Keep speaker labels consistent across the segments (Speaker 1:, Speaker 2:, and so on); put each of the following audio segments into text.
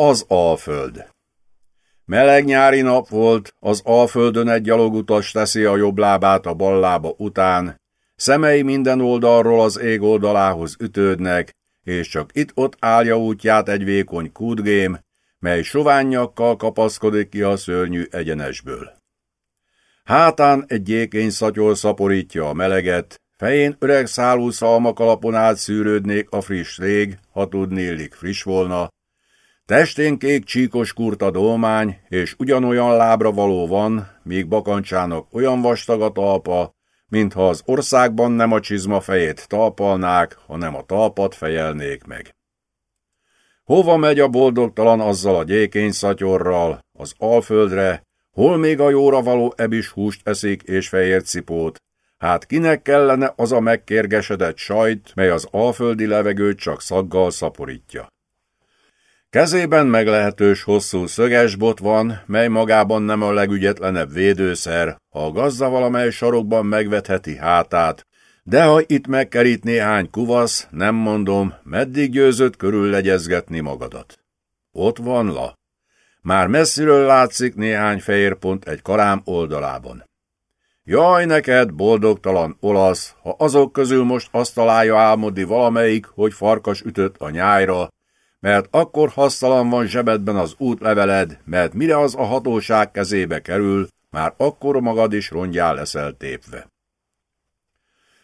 Speaker 1: Az Alföld. Meleg nyári nap volt, az Alföldön egy gyalogutas teszi a jobb lábát a bal lába után, szemei minden oldalról az ég oldalához ütődnek, és csak itt-ott állja útját egy vékony kútgém, mely soványakkal kapaszkodik ki a szörnyű egyenesből. Hátán egy gyékény szatyor szaporítja a meleget, fején öreg szálú szalmak alapon át szűrődnék a friss rég, ha tudnélik friss volna, Testén kék csíkos kurta dolmány, és ugyanolyan lábra való van, míg bakancsának olyan vastag a talpa, mintha az országban nem a csizma fejét talpalnák, hanem a talpat fejelnék meg. Hova megy a boldogtalan azzal a gyékény szatyorral, az alföldre, hol még a jóra való ebis húst eszik és fehér cipót, hát kinek kellene az a megkérgesedett sajt, mely az alföldi levegőt csak szaggal szaporítja. Kezében meglehetős hosszú szöges bot van, mely magában nem a legügyetlenebb védőszer, ha a gazda valamely sarokban megvetheti hátát, de ha itt megkerít néhány kuvasz, nem mondom, meddig győzött körül legyezgetni magadat. Ott van la. Már messziről látszik néhány fehér pont egy karám oldalában. Jaj neked, boldogtalan olasz, ha azok közül most azt találja álmodni valamelyik, hogy farkas ütött a nyájra, mert akkor hasztalan van zsebedben az útleveled, mert mire az a hatóság kezébe kerül, már akkor magad is rongyá leszel tépve.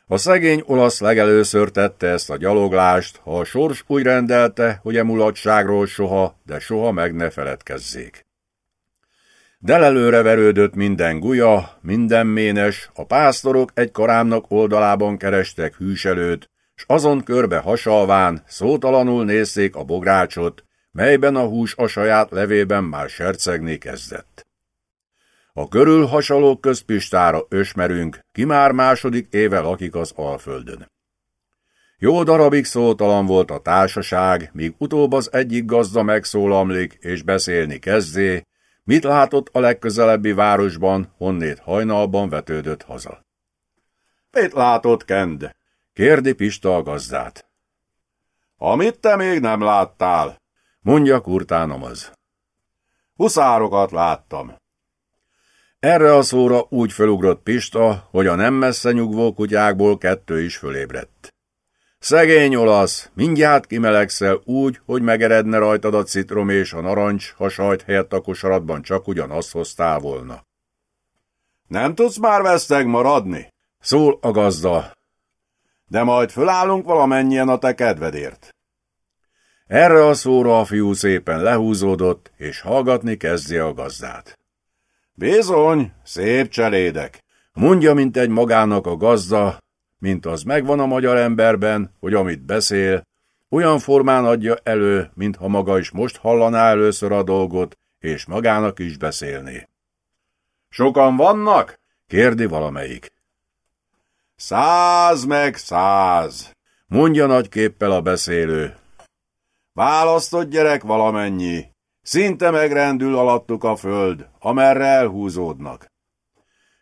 Speaker 1: A szegény olasz legelőször tette ezt a gyaloglást, ha a sors úgy rendelte, hogy emulatságról soha, de soha meg ne feledkezzék. Delelőre verődött minden gulya, minden ménes, a pásztorok egy karámnak oldalában kerestek hűselőt, s azon körbe hasalván szótalanul nézzék a bográcsot, melyben a hús a saját levében már sercegni kezdett. A körül hasalók közpistára ösmerünk, ki már második éve lakik az Alföldön. Jó darabig szótalan volt a társaság, míg utóbb az egyik gazda megszólamlik és beszélni kezdé, mit látott a legközelebbi városban, honnét hajnalban vetődött haza. Mit látott, Kend? Kérdi Pista a gazdát. Amit te még nem láttál, mondja kurtánom az. Huszárokat láttam. Erre a szóra úgy felugrott Pista, hogy a nem messze nyugvó kutyákból kettő is fölébredt. Szegény olasz, mindjárt kimelegszel úgy, hogy megeredne rajtad a citrom és a narancs, ha sajt helyett a kosaratban csak ugyanazt hoztál volna. Nem tudsz már veszteg maradni? Szól a gazda, de majd fölállunk valamennyien a te kedvedért. Erre a szóra a fiú szépen lehúzódott, és hallgatni kezdje a gazdát. Bizony, szép cselédek, mondja, mint egy magának a gazda, mint az megvan a magyar emberben, hogy amit beszél, olyan formán adja elő, mintha maga is most hallaná először a dolgot, és magának is beszélné. Sokan vannak? kérdi valamelyik. Száz meg száz, mondja nagy képpel a beszélő. Választott gyerek valamennyi, szinte megrendül alattuk a föld, amerre elhúzódnak.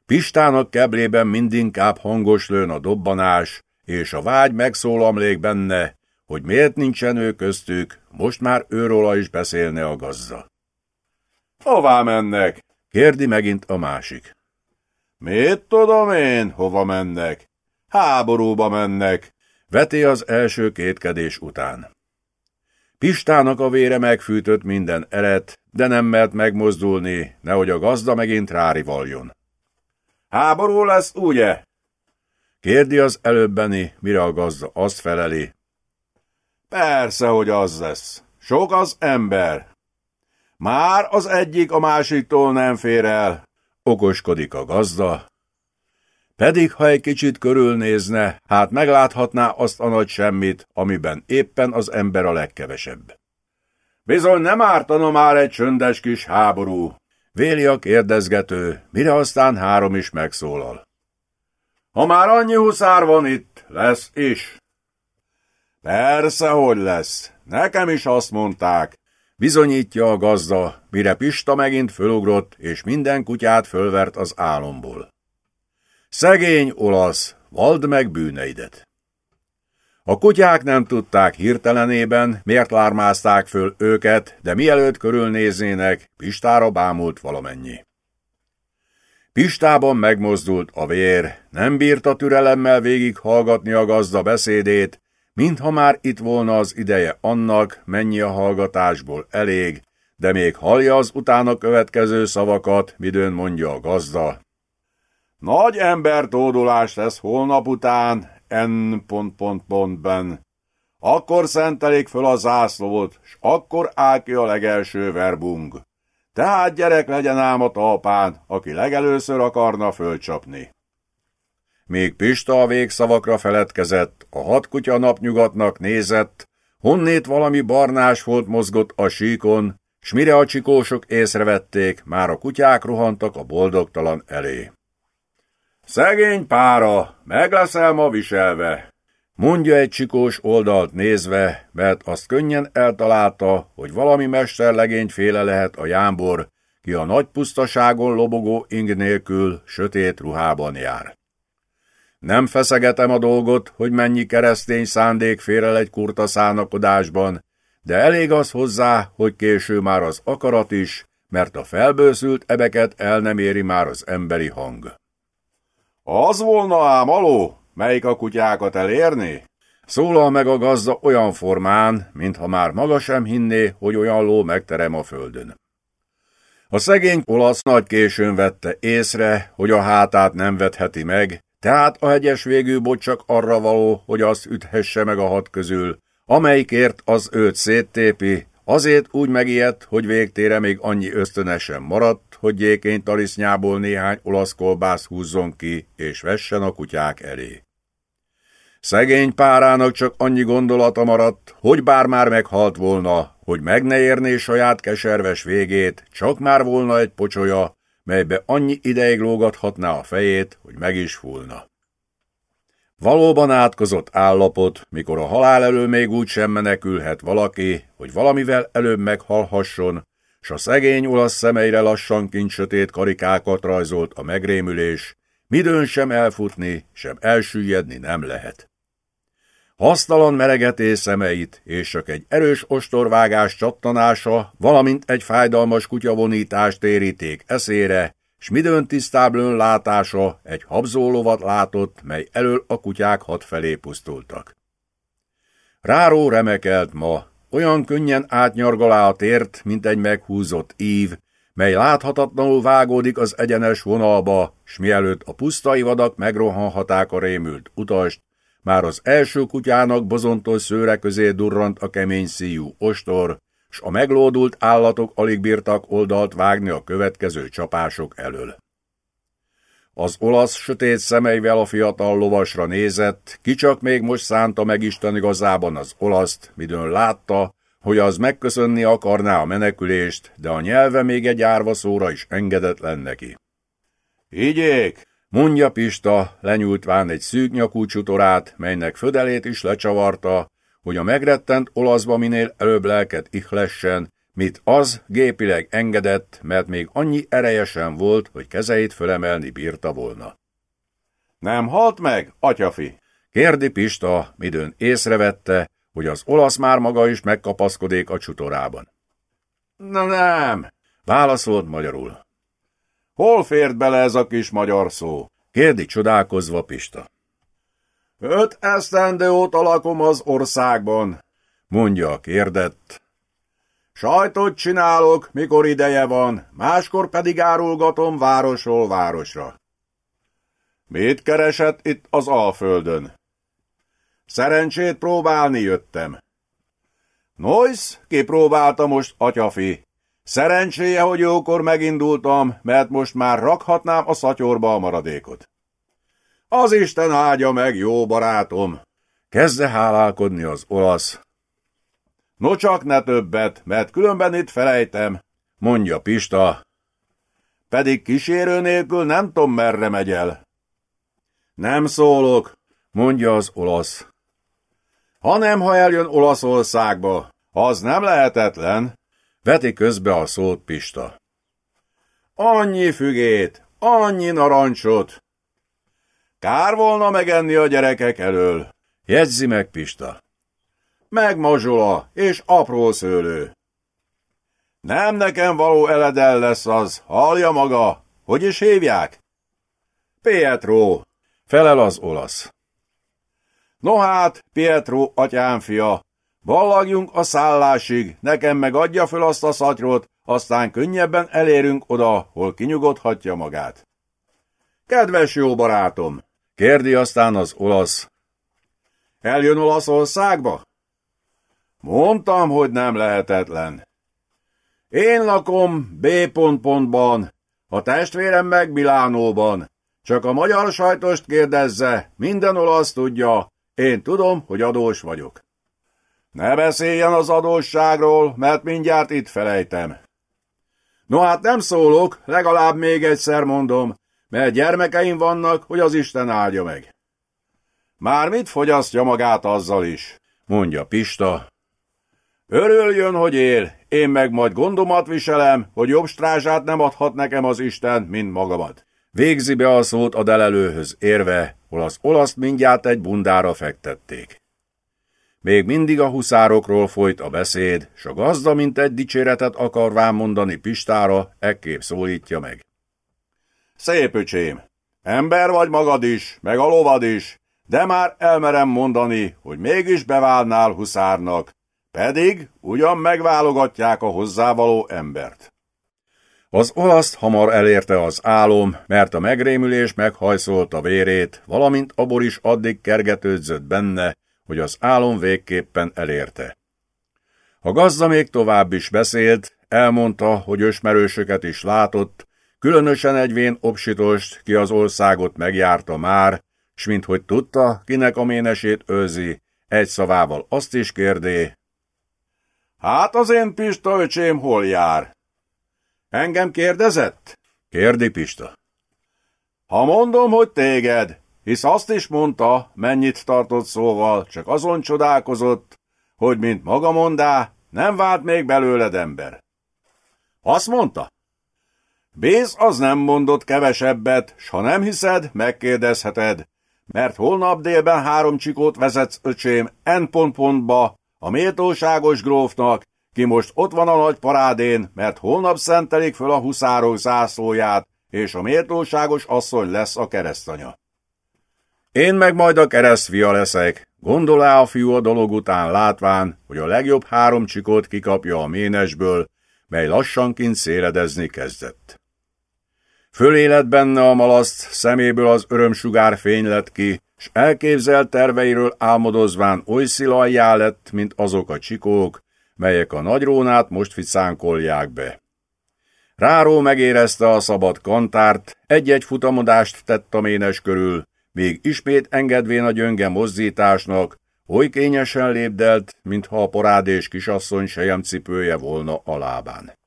Speaker 1: Pistának keblében mindinkább hangos lőn a dobbanás, és a vágy megszólamlék benne, hogy miért nincsen ő köztük, most már őróla is beszélne a gazza. Hová mennek? kérdi megint a másik. Mit tudom én, hova mennek? Háborúba mennek, veti az első kétkedés után. Pistának a vére megfűtött minden eret, de nem mert megmozdulni, nehogy a gazda megint rárivaljon. Háború lesz, ugye? Kérdi az előbbeni, mire a gazda azt feleli. Persze, hogy az lesz. Sok az ember. Már az egyik a másiktól nem fér el. Okoskodik a gazda, pedig, ha egy kicsit körülnézne, hát megláthatná azt a nagy semmit, amiben éppen az ember a legkevesebb. Bizony nem ártana már egy csöndes kis háború, véli a kérdezgető, mire aztán három is megszólal. Ha már annyi huszár van itt, lesz is. Persze, hogy lesz. Nekem is azt mondták. Bizonyítja a gazda, mire Pista megint fölugrott, és minden kutyát fölvert az álomból. Szegény olasz, vald meg bűneidet! A kutyák nem tudták hirtelenében, miért lármázták föl őket, de mielőtt körülnéznének, Pistára bámult valamennyi. Pistában megmozdult a vér, nem bírta türelemmel végighallgatni a gazda beszédét, mintha már itt volna az ideje annak, mennyi a hallgatásból elég, de még hallja az utána következő szavakat, midőn mondja a gazda. Nagy ember tódulás lesz holnap után, N. ben. Akkor szentelik föl a zászlót, s akkor áll ki a legelső verbung. Tehát gyerek legyen ám a talpán, aki legelőször akarna fölcsapni. Még Pista a végszavakra feledkezett, a hat kutya napnyugatnak nézett, honnét valami barnás volt mozgott a síkon, s mire a csikósok észrevették, már a kutyák rohantak a boldogtalan elé. Szegény pára, meg leszel ma viselve, mondja egy csikós oldalt nézve, mert azt könnyen eltalálta, hogy valami féle lehet a jámbor, ki a nagy pusztaságon lobogó ing nélkül sötét ruhában jár. Nem feszegetem a dolgot, hogy mennyi keresztény szándék félre egy kurta szánakodásban, de elég az hozzá, hogy késő már az akarat is, mert a felbőszült ebeket el nem éri már az emberi hang. Az volna ám aló, melyik a kutyákat elérni? Szólal meg a gazda olyan formán, mintha már maga sem hinné, hogy olyan ló megterem a földön. A szegény olasz nagy későn vette észre, hogy a hátát nem vetheti meg, tehát a hegyes végű bot csak arra való, hogy azt üthesse meg a hat közül, amelyikért az őt széttépi, azért úgy megijedt, hogy végtére még annyi ösztönesen maradt, hogy gyékény talisznyából néhány olasz kolbász húzzon ki, és vessen a kutyák elé. Szegény párának csak annyi gondolata maradt, hogy bár már meghalt volna, hogy meg ne érné saját keserves végét, csak már volna egy pocsolya, melybe annyi ideig lógathatná a fejét, hogy meg is fúlna. Valóban átkozott állapot, mikor a halál elől még úgy sem menekülhet valaki, hogy valamivel előbb meghalhasson, s a szegény olasz szemeire lassan kincsötét karikákat rajzolt a megrémülés, midőn sem elfutni, sem elsüllyedni nem lehet. Hasztalan meregetés szemeit, és csak egy erős ostorvágás csattanása, valamint egy fájdalmas kutyavonítást téríték eszére, s midőn tisztáblőn látása egy habzólovat látott, mely elől a kutyák hat felé pusztultak. Ráró remekelt ma, olyan könnyen átnyargalá a tért, mint egy meghúzott ív, mely láthatatlanul vágódik az egyenes vonalba, s mielőtt a pusztai vadak megrohanhaták a rémült utast, már az első kutyának bozontos szőre közé durrant a kemény szíjú ostor, s a meglódult állatok alig bírtak oldalt vágni a következő csapások elől. Az olasz sötét szemeivel a fiatal lovasra nézett, ki csak még most szánta meg Isten igazában az olaszt, midőn látta, hogy az megköszönni akarná a menekülést, de a nyelve még egy árva szóra is engedetlen neki. Igyék, mondja Pista, lenyújtván egy szűk nyakú csutorát, melynek födelét is lecsavarta, hogy a megrettent olaszba minél előbb lelket ihlessen, mit az gépileg engedett, mert még annyi erejesen volt, hogy kezeit fölemelni bírta volna. Nem halt meg, atyafi? kérdi Pista, midőn észrevette, hogy az olasz már maga is megkapaszkodik a csutorában. Na nem, válaszolt magyarul. Hol fért bele ez a kis magyar szó? kérdi csodálkozva Pista. Öt esztendő óta lakom az országban, mondja a kérdett. Sajtot csinálok, mikor ideje van, máskor pedig árulgatom városról városra. Mit keresett itt az Alföldön? Szerencsét próbálni jöttem. Nois, kipróbálta most, atyafi. Szerencséje, hogy jókor megindultam, mert most már rakhatnám a szatyorba a maradékot. Az Isten áldja meg, jó barátom! Kezdte hálálkodni az olasz. No csak ne többet, mert különben itt felejtem, mondja Pista. Pedig kísérő nélkül nem tudom, merre megy el. Nem szólok, mondja az olasz. Hanem, ha eljön Olaszországba, az nem lehetetlen, veti közbe a szót Pista. Annyi fügét, annyi narancsot, Kár volna megenni a gyerekek elől. Jegyzi meg, Pista. Meg mazsola és apró szőlő. Nem nekem való eledel lesz az, hallja maga. Hogy is hívják? Pietro, felel az olasz. No hát, Pietro, atyám fia, ballagjunk a szállásig, nekem meg adja föl azt a szatyrot, aztán könnyebben elérünk oda, hol kinyugodhatja magát. Kedves jó barátom, kérdi aztán az olasz. Eljön Olaszországba? Mondtam, hogy nem lehetetlen. Én lakom B. pontban, a testvérem meg Milánóban. Csak a magyar sajtost kérdezze, minden olasz tudja, én tudom, hogy adós vagyok. Ne beszéljen az adósságról, mert mindjárt itt felejtem. No hát nem szólok, legalább még egyszer mondom, mert gyermekeim vannak, hogy az Isten áldja meg. Már mit fogyasztja magát azzal is, mondja Pista. Örüljön, hogy él, én meg majd gondomat viselem, hogy jobb strázsát nem adhat nekem az Isten, mint magamat. Végzi be a szót a delelőhöz érve, hol az olaszt mindjárt egy bundára fektették. Még mindig a huszárokról folyt a beszéd, s a gazda, mint egy dicséretet akarván mondani Pistára, ekképp szólítja meg. Szép öcsém, ember vagy magad is, meg a lovad is, de már elmerem mondani, hogy mégis beválnál huszárnak, pedig ugyan megválogatják a hozzávaló embert. Az olaszt hamar elérte az álom, mert a megrémülés meghajszolta vérét, valamint a is addig kergetődzött benne, hogy az álom végképpen elérte. A gazda még tovább is beszélt, elmondta, hogy ösmerősöket is látott, különösen egy vén obsitost, ki az országot megjárta már, s mint hogy tudta, kinek a ménesét őzi, egy szavával azt is kérdé. Hát az én Pista öcsém hol jár? Engem kérdezett? Kérdi Pista. Ha mondom, hogy téged, hisz azt is mondta, mennyit tartott szóval, csak azon csodálkozott, hogy mint maga mondá, nem vált még belőled ember. Azt mondta? Béz az nem mondott kevesebbet, s ha nem hiszed, megkérdezheted, mert holnap délben három csikót vezetsz, öcsém, N pontba, a méltóságos grófnak, ki most ott van a nagy parádén, mert holnap szentelik föl a huszárok zászlóját, és a méltóságos asszony lesz a keresztanya. Én meg majd a keresztfia leszek, gondolá a fiú a dolog után látván, hogy a legjobb három csikót kikapja a ménesből, mely lassanként széledezni kezdett. Fölélett benne a malaszt, szeméből az örömsugár fény lett ki, s elképzelt terveiről álmodozván oly szilajjá lett, mint azok a csikók, melyek a nagyrónát most ficánkolják be. Ráró megérezte a szabad kantárt, egy-egy futamodást tett a ménes körül, még ismét engedvén a gyönge mozdításnak, oly kényesen lépdelt, mintha a porádés kisasszony sejemcipője volna a lábán.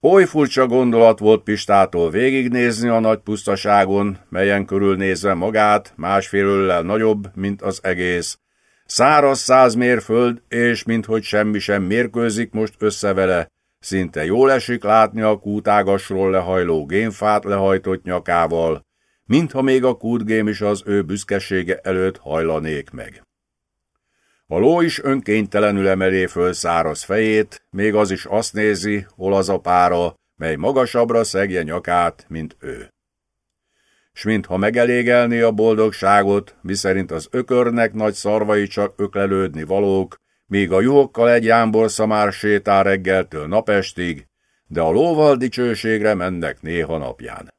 Speaker 1: Oly furcsa gondolat volt Pistától végignézni a nagy pusztaságon, melyen körülnézve magát, másfélöllel nagyobb, mint az egész. Száraz száz mérföld, és minthogy semmi sem mérkőzik most össze vele, szinte jól esik látni a kútágasról lehajló gémfát lehajtott nyakával, mintha még a kútgém is az ő büszkesége előtt hajlanék meg. A ló is önkénytelenül emelé föl száraz fejét, még az is azt nézi, hol az a pára, mely magasabbra szegje nyakát, mint ő. S mintha megelégelni a boldogságot, miszerint az ökörnek nagy szarvai csak öklelődni valók, míg a juhokkal egy jámbor szamár sétál reggeltől napestig, de a lóval dicsőségre mennek néha napján.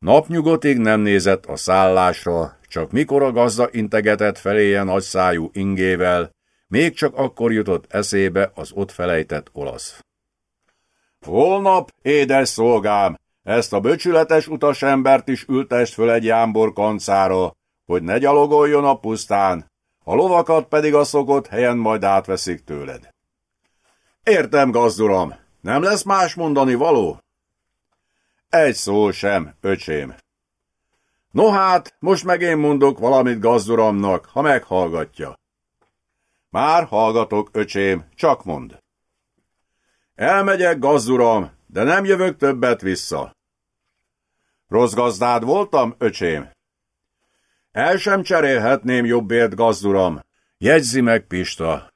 Speaker 1: Napnyugotig nem nézett a szállásra, csak mikor a gazda integetett feléje nagyszájú ingével, még csak akkor jutott eszébe az ott felejtett olasz. Holnap, édes szolgám, ezt a böcsületes utasembert is ültest föl egy jámbor kancára, hogy ne gyalogoljon a pusztán, a lovakat pedig a szokott helyen majd átveszik tőled. Értem, gazduram, nem lesz más mondani való? Egy szó sem, öcsém. No hát, most meg én mondok valamit gazduramnak, ha meghallgatja. Már hallgatok, öcsém, csak mond. Elmegyek, gazduram, de nem jövök többet vissza. Rossz gazdád voltam, öcsém? El sem cserélhetném jobbért, gazduram, jegyzi meg Pista.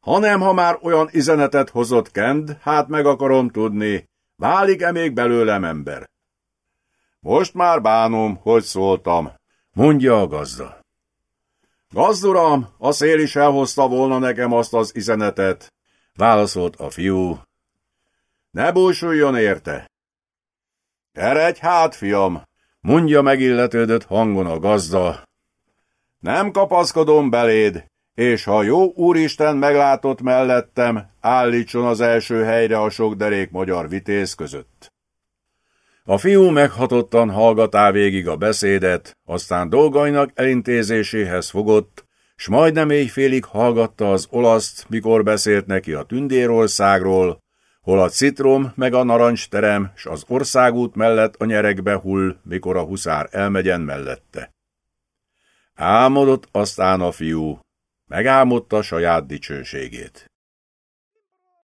Speaker 1: Hanem, ha már olyan izenetet hozott Kend, hát meg akarom tudni, válik-e még belőlem ember? Most már bánom, hogy szóltam, mondja a gazda. Gazduram, a szél is elhozta volna nekem azt az izenetet, válaszolt a fiú. Ne búsuljon érte. Eredj hát, fiam, mondja megilletődött hangon a gazda. Nem kapaszkodom beléd, és ha jó úristen meglátott mellettem, állítson az első helyre a sok derék magyar vitéz között. A fiú meghatottan hallgatá végig a beszédet, aztán dolgainak elintézéséhez fogott, s majdnem éjfélig hallgatta az olaszt, mikor beszélt neki a tündérországról, hol a citrom meg a narancsterem, s az országút mellett a nyerekbe hull, mikor a huszár elmegyen mellette. Álmodott aztán a fiú, megálmodta saját dicsőségét.